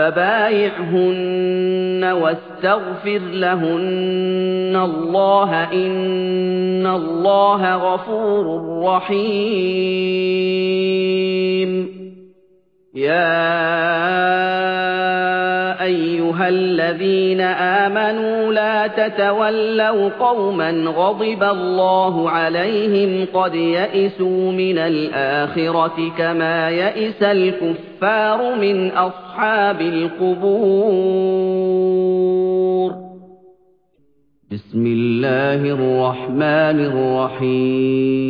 فبايعهن واستغفر لهن الله إن الله غفور رحيم. يا أيها الذين آمنوا لا تتولوا قوما غضب الله عليهم قد يئسوا من الآخرة كما يئس الكفار من أصحاب القبور. بسم الله الرحمن الرحيم.